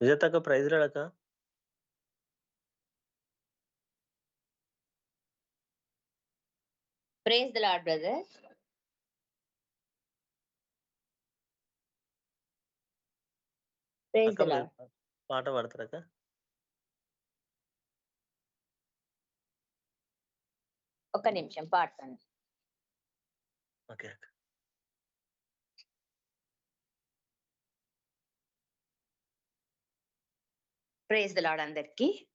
సుజాతక్క praise రాడక్క praise the lord brother. Praise the lord పాట పాడతారక్క ఒక్క నిమిషం పాడతాను. ఓకే అక్క. ప్రేజ్ దలాడందరికీ అందరికి.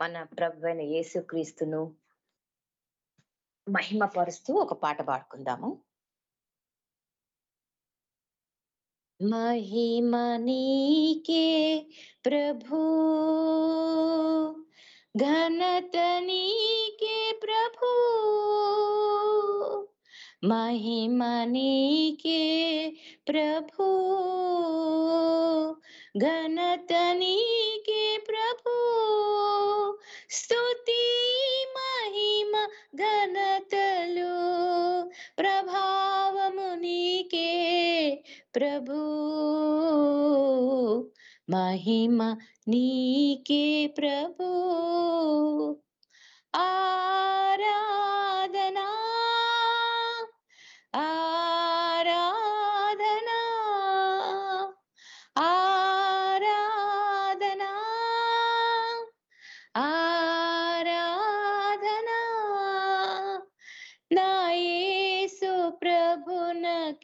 మన ప్రభు అయిన యేసుక్రీస్తును మహిమ పరుస్తూ ఒక పాట పాడుకుందాము. మహిమ నీకే ప్రభు ఘనత నీకే ప్రభు మహిమ నీకే ప్రభు ఘనత నీకే ప్రభు స్తుతి మహిమ ఘనతలు ప్రభావము నీకే ప్రభు మహిమ నీకే ప్రభు ఆరాధనా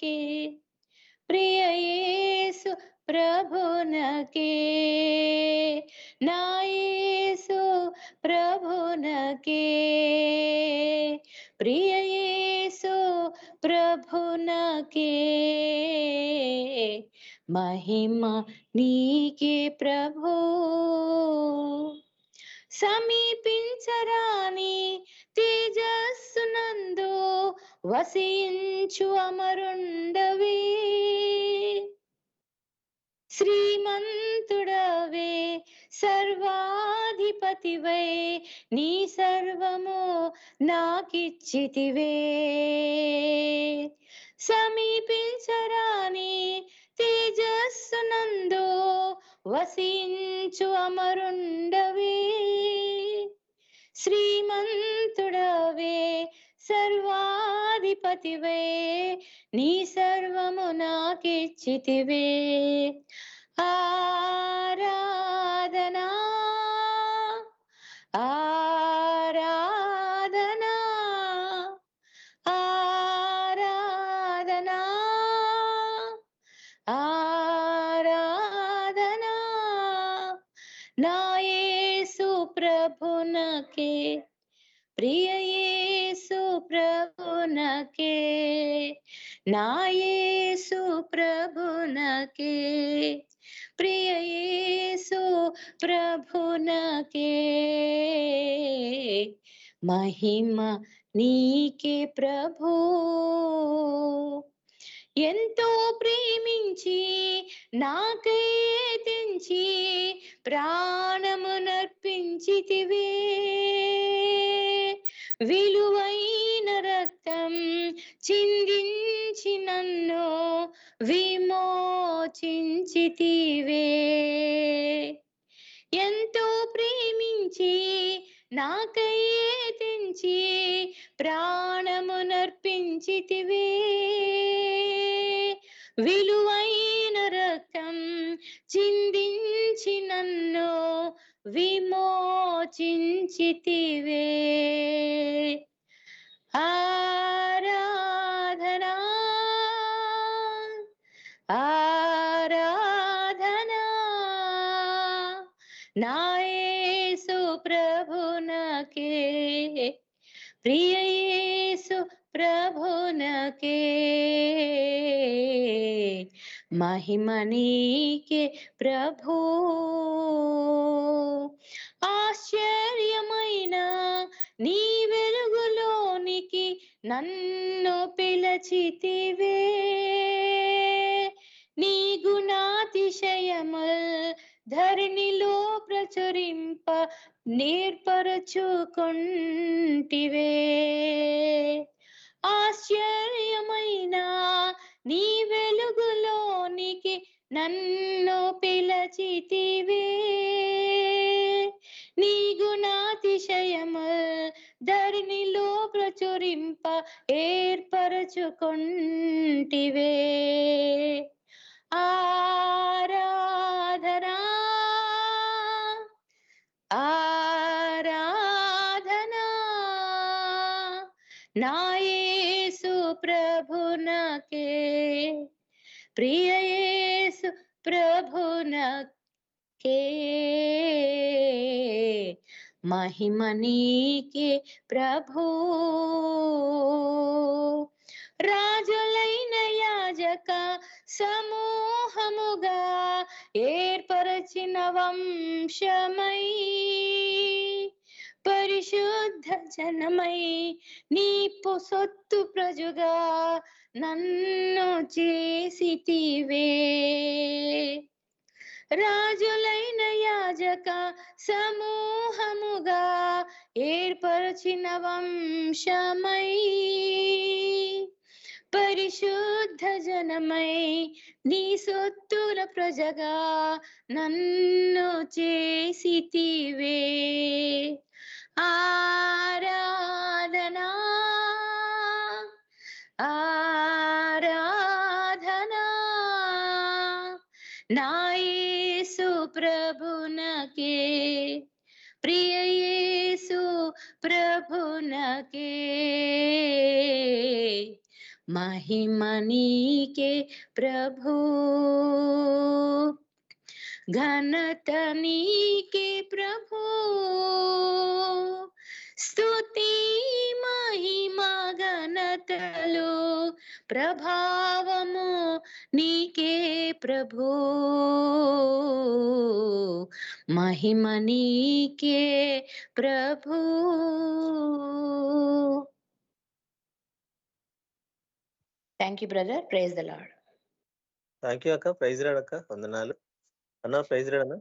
ప్రభునకే ప్రియ యేసు ప్రభునకే నా యేసు ప్రభునకే ప్రియ యేసు ప్రభునకే మహిమ నీకే ప్రభు సమీపించరాని తేజస్సునందు వసించు అమరుండవే. శ్రీమంతుడవే సర్వాధిపతివై నీ సర్వము నాకిచ్చితివే. సమీపించరాని తేజస్సునందు వసించు అమరుండవే శ్రీమంతుడవే సర్వాధిపతివే నీ సర్వము నాకిచ్చితివే. ఆరాధనా ఆరాధనా ప్రభునకే ప్రియ ప్రభునకే. నాయేసు ప్రభునకే. ప్రియ ప్రభునకే. మహిమ నీకే ప్రభు ఎంతో ప్రేమించి నాకై తెంచి ప్రాణమునర్పించితివే. విలువైన రక్తం చిందించి నన్ను విమోచించితివే. ఎంతో ప్రేమించి నాకయ్యే తెంచి ప్రాణమునర్పించితివే. విలువైన రక్తం చిందించి నన్ను విమోచించితివే. ఆ ప్రియయేసు ప్రభునకే. మహిమనీకే ప్రభు. ఆశ్చర్యమైన నీ వెలుగులోనికి నన్ను పిలచితివే. నీ గుణాతిశయముల్ ధరణిలో ప్రచురింప నేర్పరచుకుంటివే. ఆశ్చర్యమైన నీ వెలుగులోనికి నన్ను పిలచితివే. నీ గుణాతిశయము ధరణిలో ప్రచురింప ఏర్పరచుకుంటివే. ఆరాధనా ఆరాధనా నా యేసు ప్రభునకే ప్రియ యేసు ప్రభునకే మహిమ నీకే ప్రభు రాజులైన యాజక సమూహముగా ఏర్పరచిన వంశమై పరిశుద్ధ జనమై నీ పొసొత్తు ప్రజుగా నన్ను చేసితివే. రాజులైన యాజక సమూహముగా ఏర్పరచిన వంశమై పరిశుద్ధ జనమై నీ సొత్తుల ప్రజగా నన్ను చేసితివే ఆరాధనా ఆరాధనా నా యేసు ప్రభునకే ప్రియ యేసు ప్రభునకే మహిమ నీకే ప్రభు ఘనత నీకే ప్రభు స్తుతి మహిమ ఘనతలు ప్రభావము నీకే ప్రభు మహిమ నీకే ప్రభు thank you brother praise the lord thank you అక్క. ప్రైజ్ రాడ్ అక్క. వందనాలు. అన్న praise lord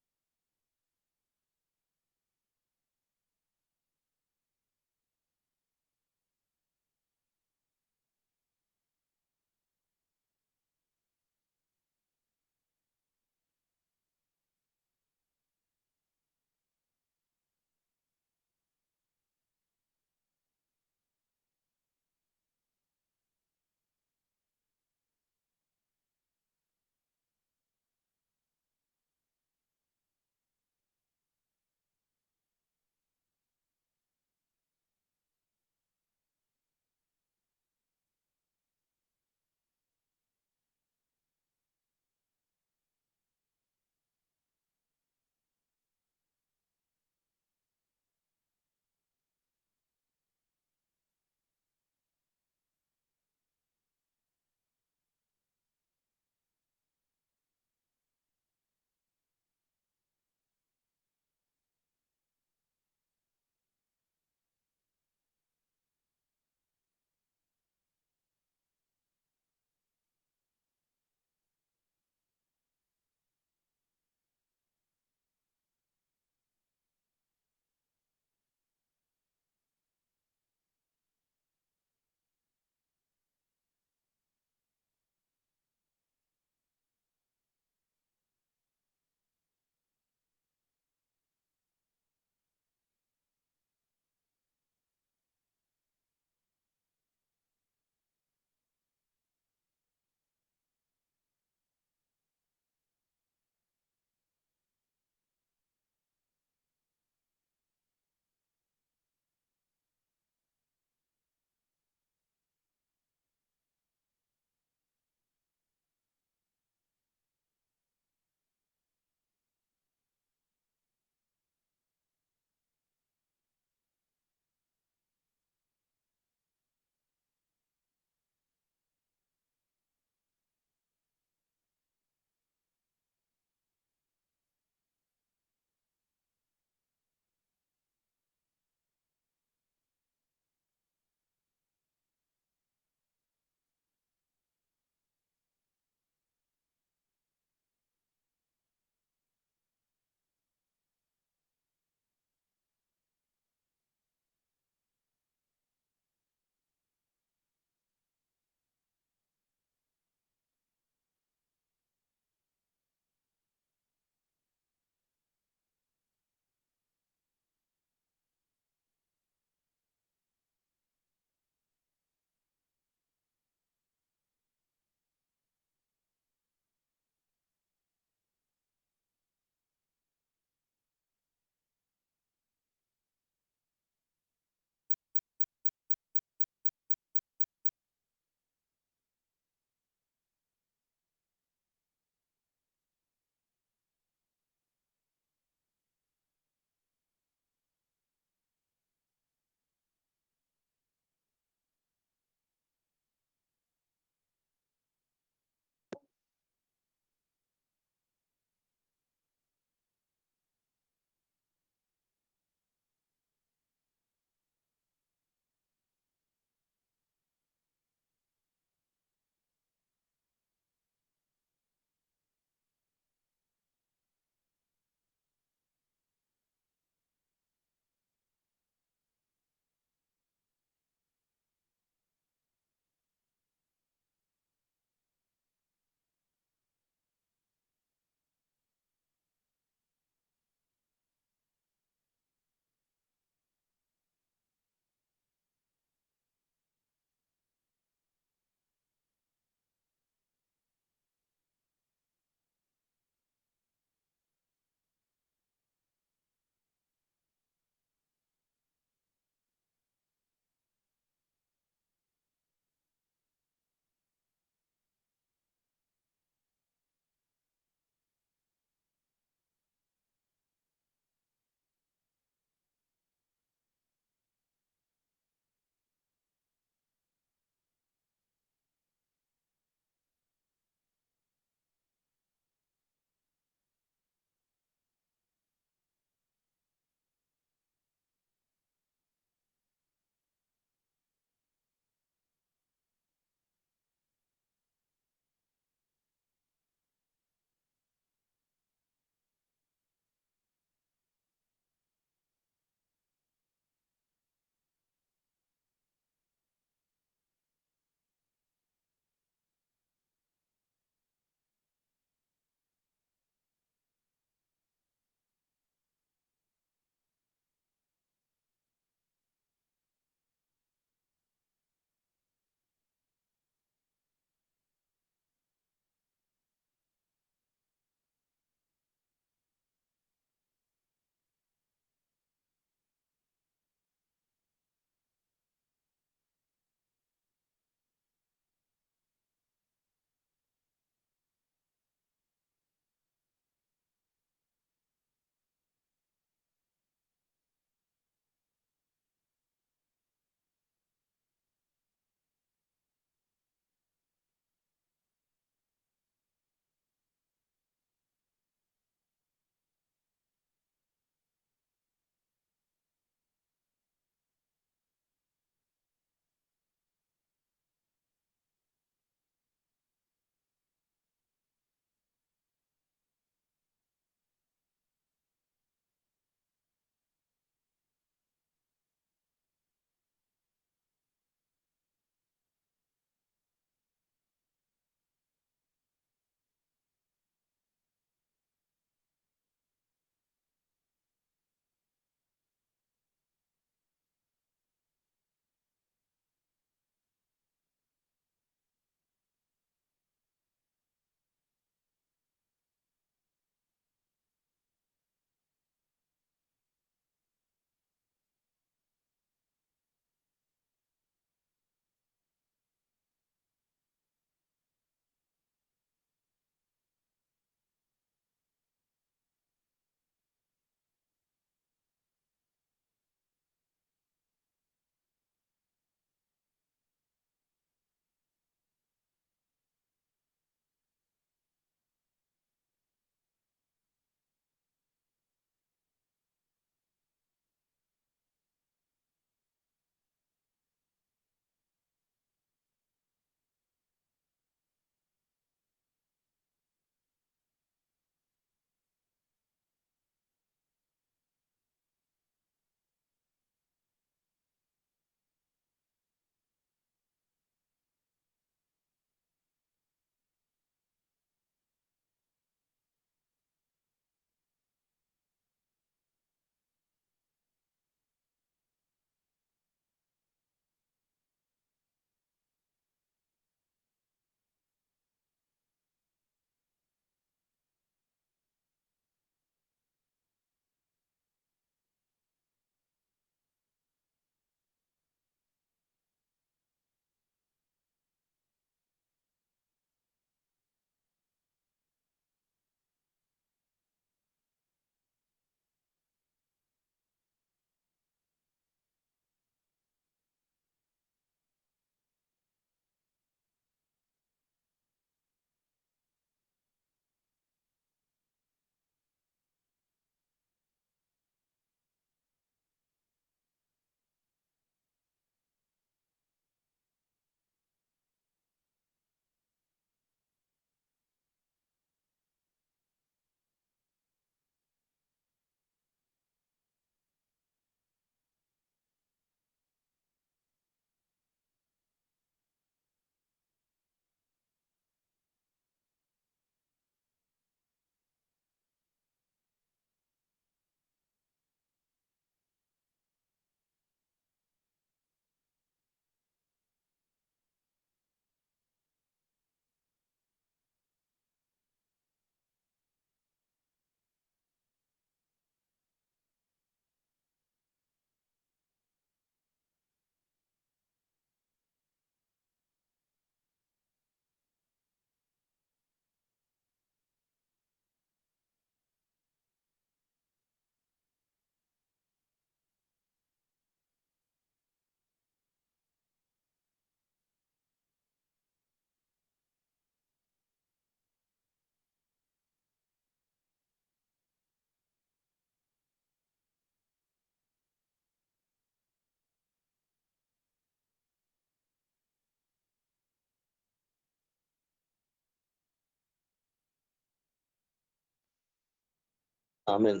amen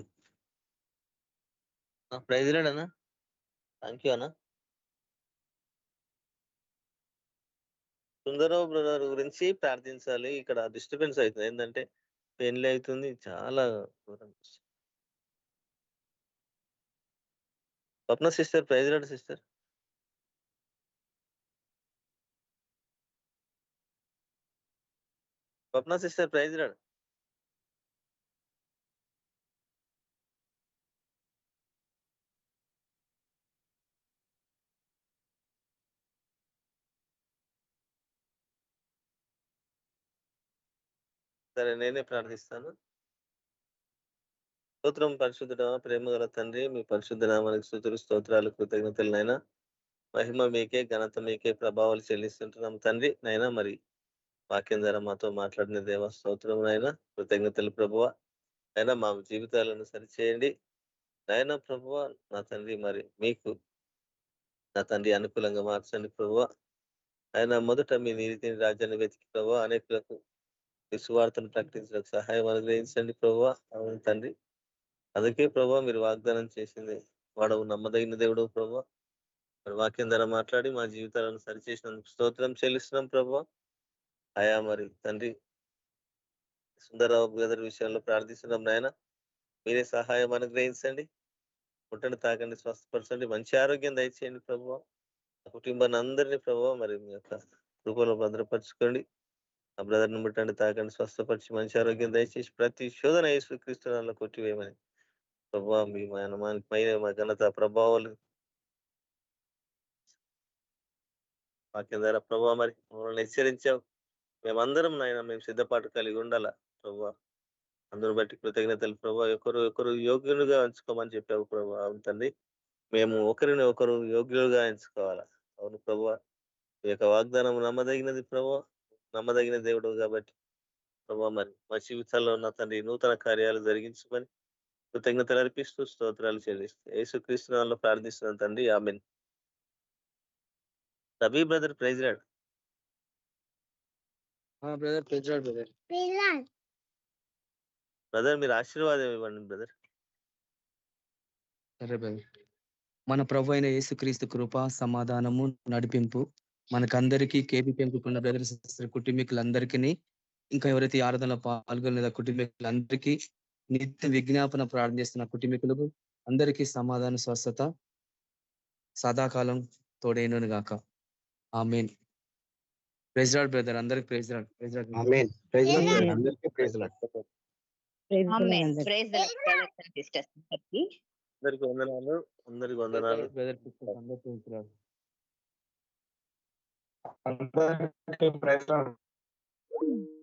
praise lord అన్న థ్యాంక్ యూ అన్న సుందరరావు బ్రదర్ గురించి ప్రార్థించాలి. ఇక్కడ డిస్టర్బెన్స్ అవుతుంది. ఏంటంటే పెళ్ళి అవుతుంది. చాలా ఘోరం. Swapna sister praise lord sister. Swapna sister praise lord సరే నేనే ప్రార్థిస్తాను. స్తోత్రం పరిశుద్ధుడ ప్రేమ గల తండ్రి మీ పరిశుద్ధ నామానికి స్థుతులు స్తోత్రాలు కృతజ్ఞతలు నైనా మహిమ మీకే ఘనత మీకే ప్రభావాలు చెల్లిస్తుంటున్నాం తండ్రి. నైనా మరి వాక్యం ద్వారా మాతో మాట్లాడిన దేవ స్తోత్రం నైనా కృతజ్ఞతలు ప్రభువ. అయినా మా జీవితాలను సరిచేయండి. నాయన ప్రభువ నా తండ్రి మరి మీకు నా తండ్రి అనుకూలంగా మార్చండి ప్రభువ. ఆయన మొదట మీ నీతిని రాజ్యాన్ని వెతికి ప్రభు అనేకులకు ఈ సువార్తను ప్రకటించడానికి సహాయం అనుగ్రహించండి ప్రభు. అవును తండ్రి. అందుకే ప్రభు మీరు వాగ్దానం చేసింది. వాడవు నమ్మదగిన దేవుడు ప్రభు. మరి వాక్యం ద్వారా మాట్లాడి మా జీవితాలను సరిచేసినందుకు స్తోత్రం చెల్లిస్తున్నాం ప్రభు. ఆయా మరి తండ్రి. సుందరరావు బ్రదర్ విషయంలో ప్రార్థిస్తున్నాం నాయన. మీరే సహాయం అనుగ్రహించండి. ముట్టండి తాకండి స్వస్థపరచండి మంచి ఆరోగ్యం దయచేయండి ప్రభావ కుటుంబాన్ని అందరినీ ప్రభావ మరి మీ యొక్క రూపంలో భద్రపరచుకోండి. ఆ బ్రదర్ని ముట్టండి తాకండి స్వస్థపరిచి మంచి ఆరోగ్యం దయచేసి ప్రతి శోధన యేసు క్రీస్తునాల్లో కొట్టివేయమని. ప్రభావ మీ మనమానికి పైన మా ఘనత ప్రభావాలు. వాక్యం ద్వారా ప్రభావ మరి మమ్మల్ని హెచ్చరించావు. మేమందరం నాయన మేము సిద్ధపాటు కలిగి ఉండాలా ప్రభా? అందరూ బట్టి కృతజ్ఞతలు ప్రభు. ఒకరు ఒకరు యోగ్యులుగా ఎంచుకోమని చెప్పావు ప్రభా. అవును తండ్రి. మేము ఒకరిని ఒకరు యోగ్యులుగా ఎంచుకోవాలా. అవును ప్రభా. ఈ యొక్క వాగ్దానం నమ్మదగినది ప్రభు. నమ్మదగిన దేవుడు కాబట్టి. ప్రభు మరి మా జీవితాల్లో ఉన్న తండ్రి నూతన కార్యాలు జరిగించమని కృతజ్ఞతలు అర్పిస్తూ స్తోత్రాలు చెల్లిస్తూ యేసుక్రీస్తు నామములో ప్రార్థిస్తున్నాను తండ్రి. Amen. Ravi brother praise lord. Brother pressure brother. Brother మీరు ఆశీర్వాదం ఇవ్వండి బ్రదర్. సరే బ్రదర్. మన ప్రభు అయిన యేసుక్రీస్తు కృప సమాధానము నడిపింపు మనకందరికీ కేపీ పెంపుకున్న బ్రదర్ సిస్టర్ కుటుంబీకులందరికీ ఇంకా ఎవరైతే ఆరాధనలో పాల్గొనలేదో కుటుంబీకులందరికీ నిత్య విజ్ఞాపన ప్రార్థన చేస్తున్న కుటుంబీకులకు అందరికీ సమాధాన స్వస్థత సదాకాలం తోడైనను గాక. ఆ మెయిన్ ప్రెజరాడ్ బ్రదర్ అందరికి ప్రెజరాడ్ ప్రెజరాడ్. అందరికీ ప్రైజ్ లార్డ్ ప్రైజ్ సిస్టర్స్ అందరికి. వందనాలు. అందరికి వందనాలు. under the pressure. Mm -hmm.